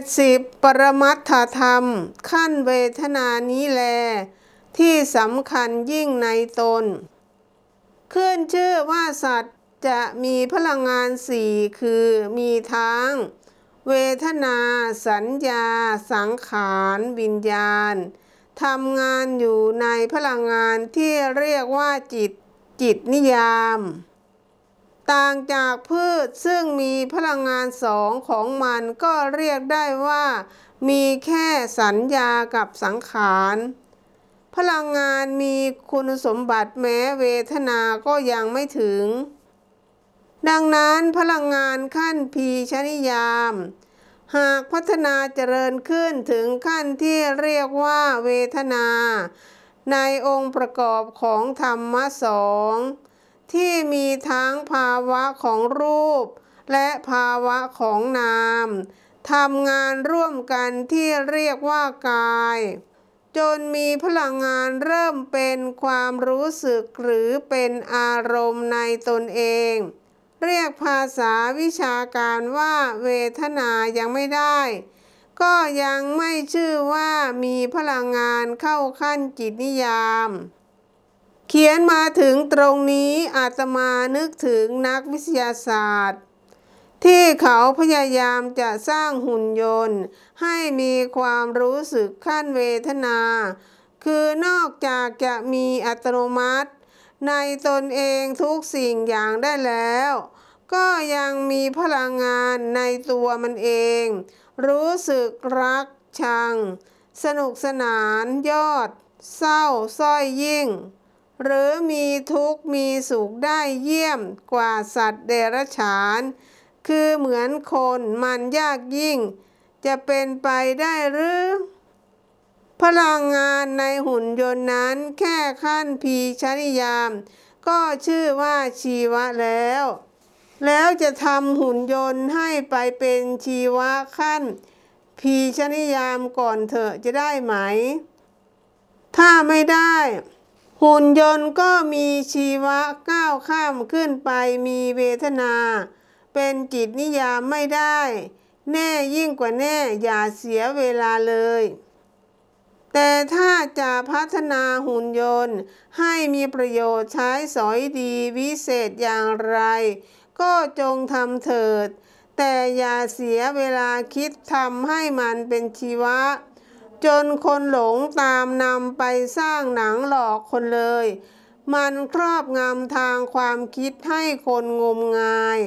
ดสิบปรมัตถธรรม ขั้นเวทนานี้แล ที่สำคัญยิ่งในตน ขึ้นชื่อว่าสัตว์จะมีพลังงานสี่คือมีทั้ง เวทนา สัญญา สังขารวิญญาณทำงานอยู่ในพลังงานที่เรียกว่าจิต จิตนิยาม ต่างจากพืชซึ่งมีพลังงานสองของมันก็เรียกได้ว่า มีแค่สัญญากับสังขาร พลังงานมีคุณสมบัติแม้เวทนาก็ยังไม่ถึง ดังนั้นพลังงานขั้นพีชนิยาม หากพัฒนาเจริญขึ้นถึงขั้นที่เรียกว่าเวทนา ในองค์ประกอบของธรรมะสองที่มีทั้งาวะของรูป และภาวะของนามทำงานร่วมกันที่เรียกว่ากาย จนมีพลังงานเริ่มเป็นความรู้สึกหรือเป็นอารมณ์ในตนเอง เรียกภาษาวิชาการว่าเวทนายังไม่ได้ ก็ยังไม่ชื่อว่ามีพลังงานเข้าขั้นจิตนิยาม เขียนมาถึงตรงนี้อาตมานึกถึงนักวิทยาศาสตร์ ที่เขาพยายามจะสร้างหุ่นยนต์ ให้มีความรู้สึกขั้นเวทนา คือนอกจากจะมีอัตโนมัติ ในตนเองทุกสิ่งอย่างได้แล้ว ก็ยังมีพลังงานในตัวมันเอง รู้สึกรักชัง สนุกสนานยอด เศร้าส้อยยิ่ง หรือมีทุกข์มีสุขได้เยี่ยมกว่าสัตว์เดรัจฉาน คือเหมือนคนมันยากยิ่ง จะเป็นไปได้หรือ พลังงานในหุ่นยนต์นั้นแค่ขั้นพีชนิยาม ก็ชื่อว่าชีวะแล้ว แล้วจะทำหุ่นยนต์ให้ไปเป็นชีวะขั้น พีชนิยามก่อนเถอะจะได้ไหม ถ้าไม่ได้ หุ่นยนต์ก็มีชีวะก้าวข้ามขึ้นไปมีเวทนา เป็นจิตนิยามไม่ได้ แน่ยิ่งกว่าแน่อย่าเสียเวลาเลย แต่ถ้าจะพัฒนาหุ่นยนต์ ให้มีประโยชน์ใช้สอยดีวิเศษอย่างไร ก็จงทำเถิด แต่อย่าเสียเวลาคิดทำให้มันเป็นชีวะ จนคนหลงตามนำไปสร้างหนังหลอกคนเลย มันครอบงำทางความคิดให้คนงมงาย